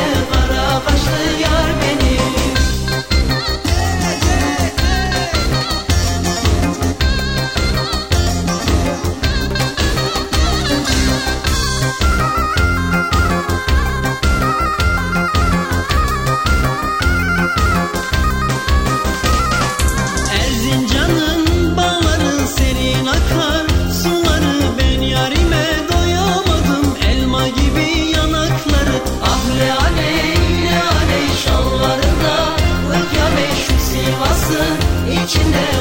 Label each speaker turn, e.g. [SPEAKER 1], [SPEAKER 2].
[SPEAKER 1] içinde
[SPEAKER 2] içinde